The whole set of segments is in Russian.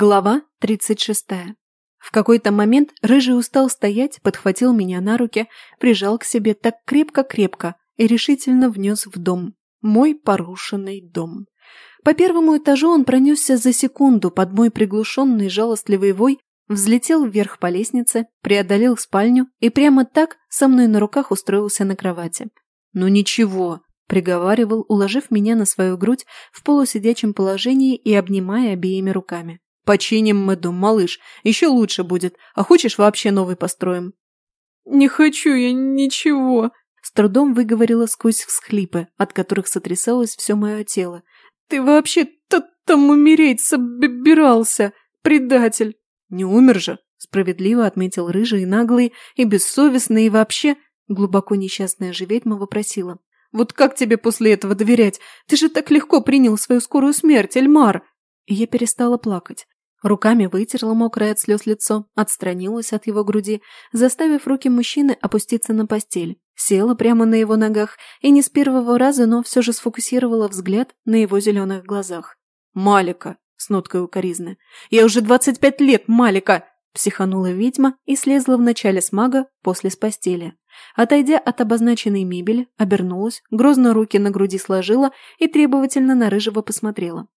Глава 36. В какой-то момент Рыжий устал стоять, подхватил меня на руки, прижал к себе так крепко-крепко и решительно внес в дом. Мой порушенный дом. По первому этажу он пронесся за секунду под мой приглушенный жалостливый вой, взлетел вверх по лестнице, преодолел спальню и прямо так со мной на руках устроился на кровати. «Ну ничего», – приговаривал, уложив меня на свою грудь в полусидячем положении и обнимая обеими руками. Починим мы дом, малыш. Еще лучше будет. А хочешь, вообще новый построим?» «Не хочу я ничего», — с трудом выговорила сквозь всхлипы, от которых сотрясалось все мое тело. «Ты вообще-то там умереть собирался, предатель!» «Не умер же!» — справедливо отметил рыжий, наглый и бессовестный, и вообще глубоко несчастная же ведьма вопросила. «Вот как тебе после этого доверять? Ты же так легко принял свою скорую смерть, Эльмар!» И я перестала плакать. Руками вытерла мокрое от слез лицо, отстранилась от его груди, заставив руки мужчины опуститься на постель. Села прямо на его ногах и не с первого раза, но все же сфокусировала взгляд на его зеленых глазах. «Малика!» — с ноткой укоризны. «Я уже двадцать пять лет, Малика!» — психанула ведьма и слезла вначале с мага, после с постели. Отойдя от обозначенной мебели, обернулась, грозно руки на груди сложила и требовательно на Рыжего посмотрела.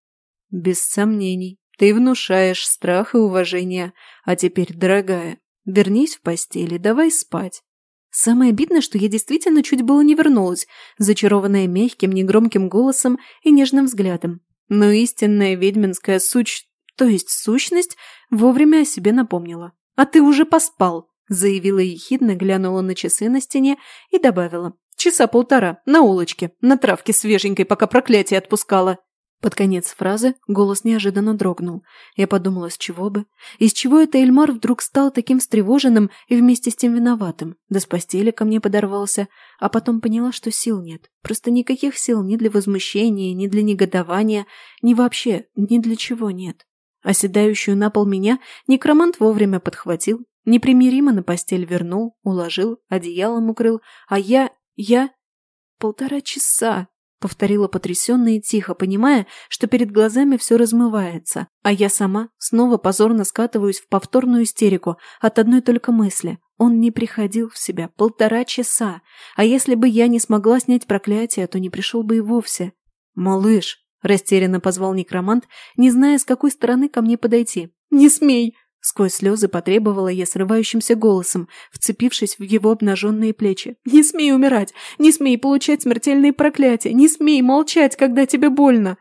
«Без сомнений, ты внушаешь страх и уважение. А теперь, дорогая, вернись в постели, давай спать. Самое обидное, что я действительно чуть было не вернулась, зачарованная мягким, негромким голосом и нежным взглядом. Но истинная ведьминская суч... то есть сущность, вовремя о себе напомнила. «А ты уже поспал», — заявила ехидно, глянула на часы на стене и добавила. «Часа полтора, на улочке, на травке свеженькой, пока проклятие отпускала». Под конец фразы голос неожиданно дрогнул. Я подумала, с чего бы? Из чего это Эльмар вдруг стал таким встревоженным и вместе с тем виноватым? Да с постели ко мне подорвался, а потом поняла, что сил нет. Просто никаких сил ни для возмущения, ни для негодования, ни вообще, ни для чего нет. Оседающую на пол меня некромант вовремя подхватил, непримиримо на постель вернул, уложил, одеялом укрыл, а я... я... Полтора часа Повторила потрясенно и тихо, понимая, что перед глазами все размывается, а я сама снова позорно скатываюсь в повторную истерику от одной только мысли. Он не приходил в себя полтора часа, а если бы я не смогла снять проклятие, то не пришел бы и вовсе. «Малыш!» – растерянно позвал некромант, не зная, с какой стороны ко мне подойти. «Не смей!» Сквозь слезы потребовала я срывающимся голосом, вцепившись в его обнаженные плечи. «Не смей умирать! Не смей получать смертельные проклятия! Не смей молчать, когда тебе больно!»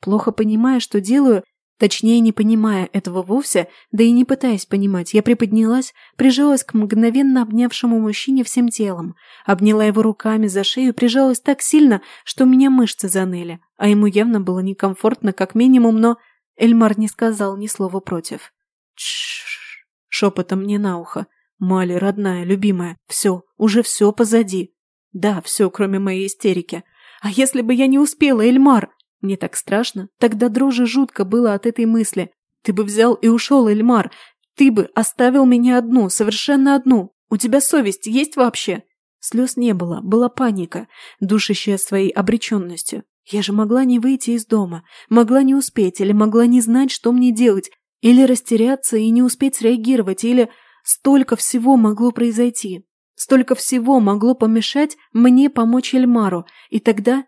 Плохо понимая, что делаю, точнее не понимая этого вовсе, да и не пытаясь понимать, я приподнялась, прижалась к мгновенно обнявшему мужчине всем телом, обняла его руками за шею, прижалась так сильно, что у меня мышцы заныли, а ему явно было некомфортно как минимум, но Эльмар не сказал ни слова против. Тш, шепотом мне на ухо. Мали, родная, любимая, все, уже все позади. Да, все, кроме моей истерики. А если бы я не успела, Эльмар? Мне так страшно. Тогда дрожи жутко было от этой мысли. Ты бы взял и ушел, Эльмар. Ты бы оставил меня одну, совершенно одну. У тебя совесть есть вообще? Слез не было, была паника, душащая своей обреченностью. Я же могла не выйти из дома, могла не успеть или могла не знать, что мне делать, или растеряться и не успеть среагировать, или столько всего могло произойти. Столько всего могло помешать мне помочь Эльмару, и тогда...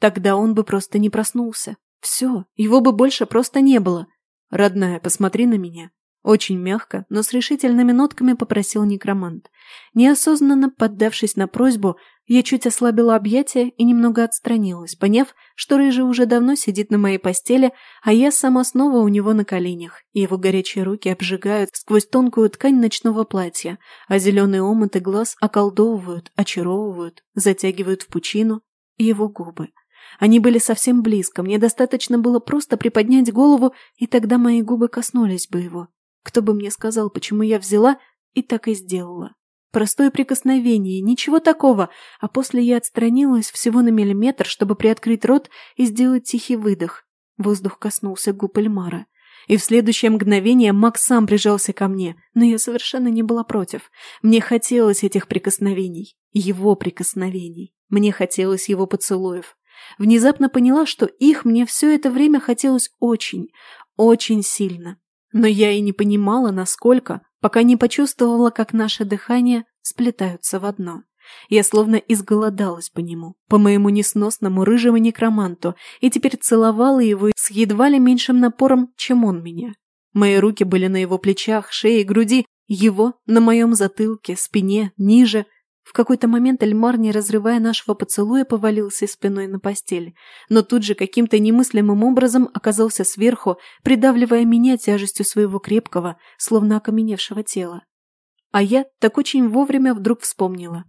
Тогда он бы просто не проснулся. Все, его бы больше просто не было. Родная, посмотри на меня. Очень мягко, но с решительными нотками попросил некромант. Неосознанно поддавшись на просьбу, я чуть ослабила объятия и немного отстранилась, поняв, что Рыжий уже давно сидит на моей постели, а я сама снова у него на коленях, его горячие руки обжигают сквозь тонкую ткань ночного платья, а зеленые омыты глаз околдовывают, очаровывают, затягивают в пучину его губы. Они были совсем близко, мне достаточно было просто приподнять голову, и тогда мои губы коснулись бы его. Кто бы мне сказал, почему я взяла и так и сделала. Простое прикосновение, ничего такого, а после я отстранилась всего на миллиметр, чтобы приоткрыть рот и сделать тихий выдох. Воздух коснулся губ Эльмара. И в следующее мгновение Макс сам прижался ко мне, но я совершенно не была против. Мне хотелось этих прикосновений, его прикосновений. Мне хотелось его поцелуев. Внезапно поняла, что их мне все это время хотелось очень, очень сильно. Но я и не понимала, насколько, пока не почувствовала, как наши дыхания сплетаются в одно. Я словно изголодалась по нему, по моему несносному рыжему некроманту, и теперь целовала его с едва ли меньшим напором, чем он меня. Мои руки были на его плечах, шее, груди, его на моем затылке, спине, ниже. В какой-то момент Эльмар, не разрывая нашего поцелуя, повалился спиной на постель, но тут же каким-то немыслимым образом оказался сверху, придавливая меня тяжестью своего крепкого, словно окаменевшего тела. А я так очень вовремя вдруг вспомнила.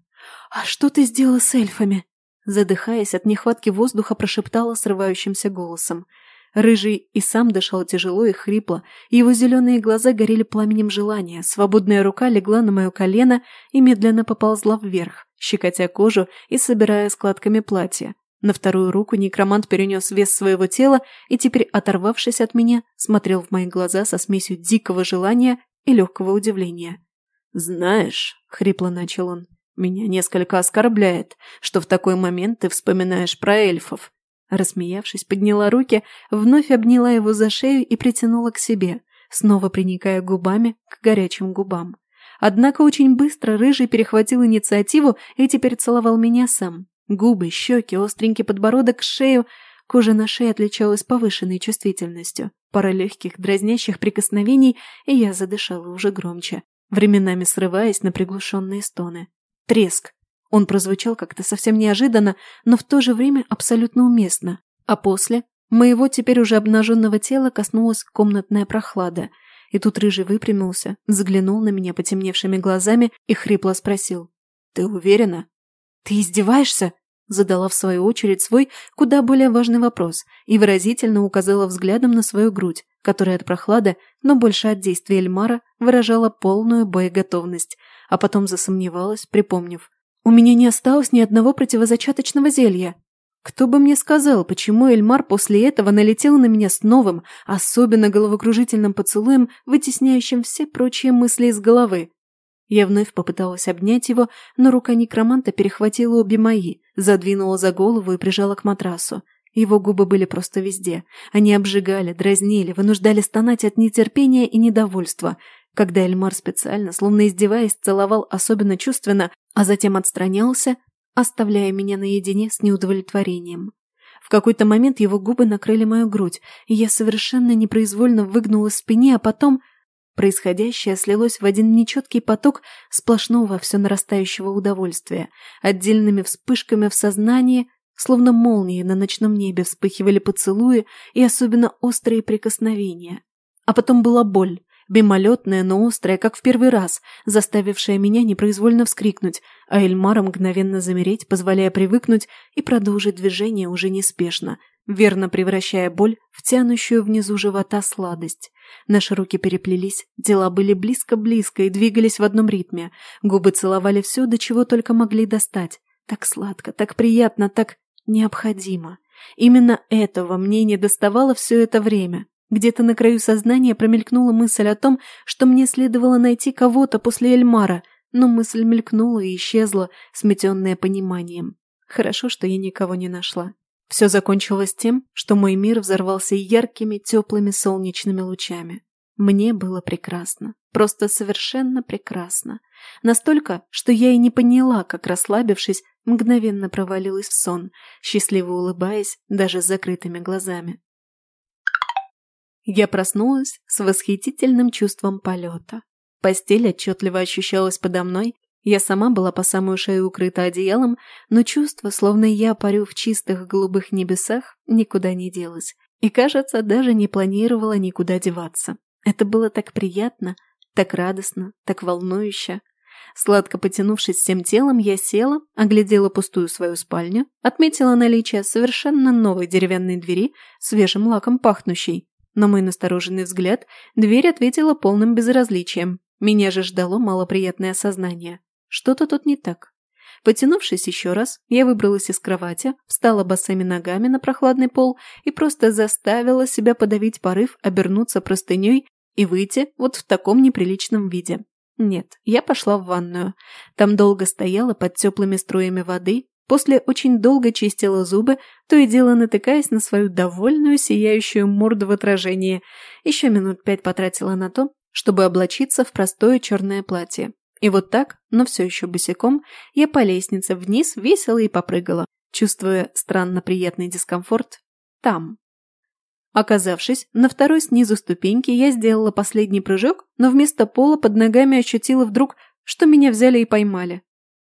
«А что ты сделала с эльфами?» Задыхаясь от нехватки воздуха, прошептала срывающимся голосом. Рыжий и сам дышал тяжело и хрипло, его зеленые глаза горели пламенем желания. Свободная рука легла на мое колено и медленно поползла вверх, щекотя кожу и собирая складками платья. На вторую руку некромант перенес вес своего тела и теперь, оторвавшись от меня, смотрел в мои глаза со смесью дикого желания и легкого удивления. «Знаешь», — хрипло начал он, — «меня несколько оскорбляет, что в такой момент ты вспоминаешь про эльфов. Рассмеявшись, подняла руки, вновь обняла его за шею и притянула к себе, снова приникая губами к горячим губам. Однако очень быстро Рыжий перехватил инициативу и теперь целовал меня сам. Губы, щеки, остренький подбородок, шею. Кожа на шее отличалась повышенной чувствительностью. Пара легких, дразнящих прикосновений, и я задышала уже громче, временами срываясь на приглушенные стоны. Треск. Он прозвучал как-то совсем неожиданно, но в то же время абсолютно уместно. А после моего теперь уже обнаженного тела коснулась комнатная прохлада. И тут Рыжий выпрямился, заглянул на меня потемневшими глазами и хрипло спросил. «Ты уверена?» «Ты издеваешься?» Задала в свою очередь свой куда более важный вопрос и выразительно указала взглядом на свою грудь, которая от прохлады, но больше от действия Эльмара, выражала полную боеготовность, а потом засомневалась, припомнив. У меня не осталось ни одного противозачаточного зелья. Кто бы мне сказал, почему Эльмар после этого налетел на меня с новым, особенно головокружительным поцелуем, вытесняющим все прочие мысли из головы? Я вновь попыталась обнять его, но рука некроманта перехватила обе мои, задвинула за голову и прижала к матрасу. Его губы были просто везде. Они обжигали, дразнили, вынуждали стонать от нетерпения и недовольства. Когда Эльмар специально, словно издеваясь, целовал особенно чувственно, а затем отстранялся, оставляя меня наедине с неудовлетворением. В какой-то момент его губы накрыли мою грудь, и я совершенно непроизвольно выгнула спине, а потом... Происходящее слилось в один нечеткий поток сплошного все нарастающего удовольствия, отдельными вспышками в сознании, словно молнии на ночном небе вспыхивали поцелуи и особенно острые прикосновения. А потом была боль, Мимолетная, но острая, как в первый раз, заставившая меня непроизвольно вскрикнуть, а Эльмара мгновенно замереть, позволяя привыкнуть и продолжить движение уже неспешно, верно превращая боль в тянущую внизу живота сладость. Наши руки переплелись, дела были близко-близко и двигались в одном ритме. Губы целовали все, до чего только могли достать. Так сладко, так приятно, так необходимо. Именно этого мне не доставало все это время. Где-то на краю сознания промелькнула мысль о том, что мне следовало найти кого-то после Эльмара, но мысль мелькнула и исчезла, сметенная пониманием. Хорошо, что я никого не нашла. Все закончилось тем, что мой мир взорвался яркими, теплыми солнечными лучами. Мне было прекрасно. Просто совершенно прекрасно. Настолько, что я и не поняла, как, расслабившись, мгновенно провалилась в сон, счастливо улыбаясь даже с закрытыми глазами. Я проснулась с восхитительным чувством полета. Постель отчетливо ощущалась подо мной, я сама была по самую шею укрыта одеялом, но чувство, словно я парю в чистых голубых небесах, никуда не делось. И, кажется, даже не планировала никуда деваться. Это было так приятно, так радостно, так волнующе. Сладко потянувшись всем телом, я села, оглядела пустую свою спальню, отметила наличие совершенно новой деревянной двери, свежим лаком пахнущей, на мой настороженный взгляд дверь ответила полным безразличием. Меня же ждало малоприятное осознание. Что-то тут не так. Потянувшись еще раз, я выбралась из кровати, встала босыми ногами на прохладный пол и просто заставила себя подавить порыв, обернуться простыней и выйти вот в таком неприличном виде. Нет, я пошла в ванную. Там долго стояла под теплыми струями воды, После очень долго чистила зубы, то и дело натыкаясь на свою довольную, сияющую морду в отражении. Еще минут пять потратила на то, чтобы облачиться в простое черное платье. И вот так, но все еще босиком, я по лестнице вниз весело и попрыгала, чувствуя странно приятный дискомфорт там. Оказавшись на второй снизу ступеньки, я сделала последний прыжок, но вместо пола под ногами ощутила вдруг, что меня взяли и поймали.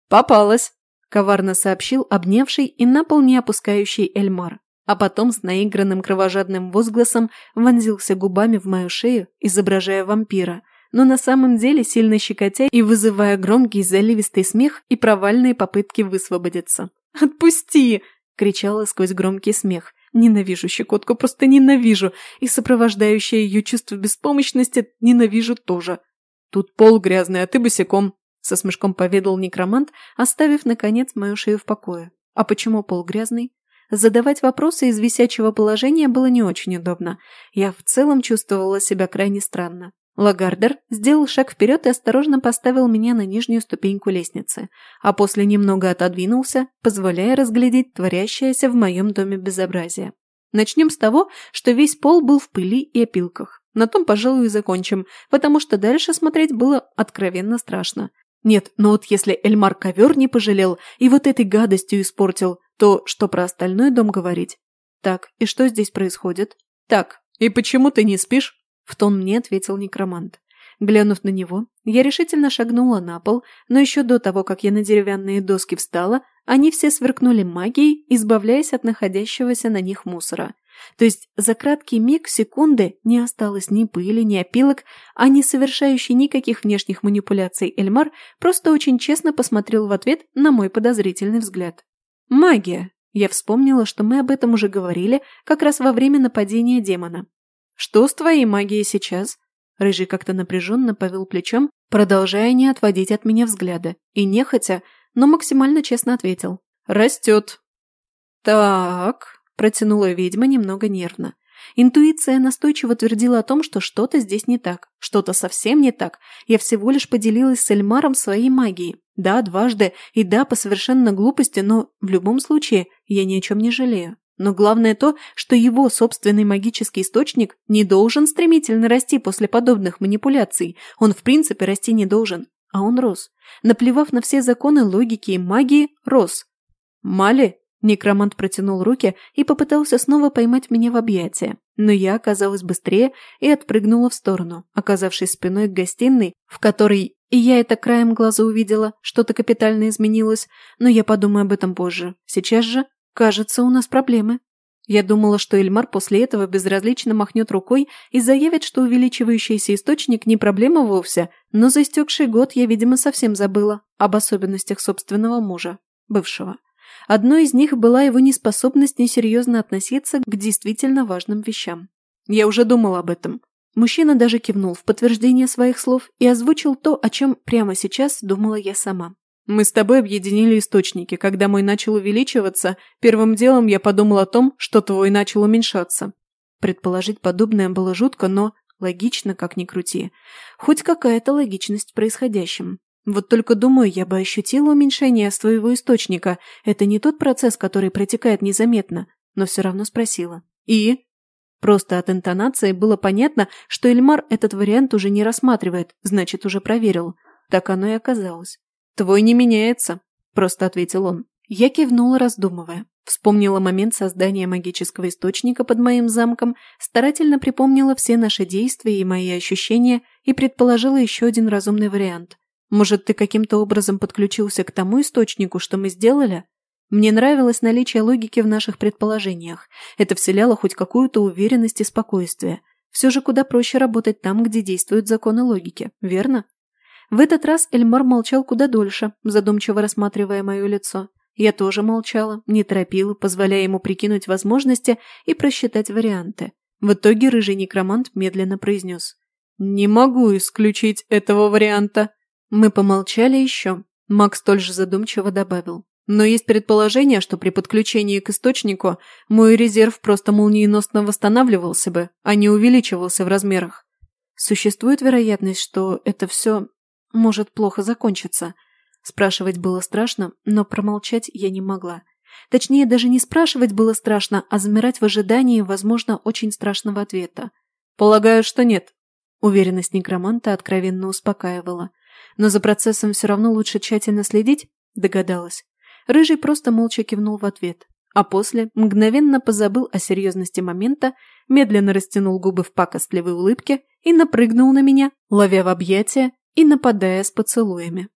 «Попалась!» – коварно сообщил обнявший и на пол не опускающий Эльмар, а потом с наигранным кровожадным возгласом вонзился губами в мою шею, изображая вампира, но на самом деле сильно щекотя и вызывая громкий заливистый смех и провальные попытки высвободиться. «Отпусти!» – кричала сквозь громкий смех. Ненавижу щекотку, просто ненавижу, и сопровождающее ее чувство беспомощности ненавижу тоже. Тут пол грязный, а ты босиком, со смешком поведал некромант, оставив, наконец, мою шею в покое. А почему пол грязный? Задавать вопросы из висячего положения было не очень удобно. Я в целом чувствовала себя крайне странно. Лагардер сделал шаг вперед и осторожно поставил меня на нижнюю ступеньку лестницы, а после немного отодвинулся, позволяя разглядеть творящееся в моем доме безобразие. Начнем с того, что весь пол был в пыли и опилках. На том, пожалуй, и закончим, потому что дальше смотреть было откровенно страшно. Нет, но вот если Эльмар ковер не пожалел и вот этой гадостью испортил, то что про остальной дом говорить? Так, и что здесь происходит? Так, и почему ты не спишь? В тон мне ответил некромант. Глянув на него, я решительно шагнула на пол, но еще до того, как я на деревянные доски встала, они все сверкнули магией, избавляясь от находящегося на них мусора. То есть за краткий миг секунды не осталось ни пыли, ни опилок, а не совершающий никаких внешних манипуляций Эльмар просто очень честно посмотрел в ответ на мой подозрительный взгляд. «Магия!» Я вспомнила, что мы об этом уже говорили как раз во время нападения демона. «Что с твоей магией сейчас?» Рыжий как-то напряженно повел плечом, продолжая не отводить от меня взгляда, и нехотя, но максимально честно ответил. «Растет». «Так», – протянула ведьма немного нервно. Интуиция настойчиво твердила о том, что что-то здесь не так, что-то совсем не так. Я всего лишь поделилась с Эльмаром своей магией. Да, дважды, и да, по совершенно глупости, но в любом случае я ни о чем не жалею. Но главное то, что его собственный магический источник не должен стремительно расти после подобных манипуляций. Он в принципе расти не должен. А он рос. Наплевав на все законы логики и магии, рос. «Мали?» – некромант протянул руки и попытался снова поймать меня в объятия. Но я оказалась быстрее и отпрыгнула в сторону, оказавшись спиной к гостиной, в которой и я это краем глаза увидела, что-то капитально изменилось, но я подумаю об этом позже. Сейчас же «Кажется, у нас проблемы». Я думала, что Эльмар после этого безразлично махнет рукой и заявит, что увеличивающийся источник не проблема вовсе, но за истекший год я, видимо, совсем забыла об особенностях собственного мужа, бывшего. Одной из них была его неспособность несерьезно относиться к действительно важным вещам. Я уже думал об этом. Мужчина даже кивнул в подтверждение своих слов и озвучил то, о чем прямо сейчас думала я сама. Мы с тобой объединили источники. Когда мой начал увеличиваться, первым делом я подумал о том, что твой начал уменьшаться. Предположить подобное было жутко, но логично, как ни крути. Хоть какая-то логичность в происходящем. Вот только думаю, я бы ощутила уменьшение своего источника. Это не тот процесс, который протекает незаметно, но все равно спросила. И? Просто от интонации было понятно, что Эльмар этот вариант уже не рассматривает, значит, уже проверил. Так оно и оказалось. «Твой не меняется», – просто ответил он. Я кивнула, раздумывая. Вспомнила момент создания магического источника под моим замком, старательно припомнила все наши действия и мои ощущения и предположила еще один разумный вариант. Может, ты каким-то образом подключился к тому источнику, что мы сделали? Мне нравилось наличие логики в наших предположениях. Это вселяло хоть какую-то уверенность и спокойствие. Все же куда проще работать там, где действуют законы логики, верно? В этот раз Эльмар молчал куда дольше, задумчиво рассматривая мое лицо. Я тоже молчала, не торопила, позволяя ему прикинуть возможности и просчитать варианты. В итоге рыжий некромант медленно произнес. «Не могу исключить этого варианта». Мы помолчали еще. Макс столь же задумчиво добавил. Но есть предположение, что при подключении к источнику мой резерв просто молниеносно восстанавливался бы, а не увеличивался в размерах. Существует вероятность, что это все может плохо закончиться. Спрашивать было страшно, но промолчать я не могла. Точнее, даже не спрашивать было страшно, а замирать в ожидании, возможно, очень страшного ответа. «Полагаю, что нет». Уверенность некроманта откровенно успокаивала. «Но за процессом все равно лучше тщательно следить?» Догадалась. Рыжий просто молча кивнул в ответ, а после мгновенно позабыл о серьезности момента, медленно растянул губы в пакостливой улыбке и напрыгнул на меня, ловя в объятия и нападая с поцелуями.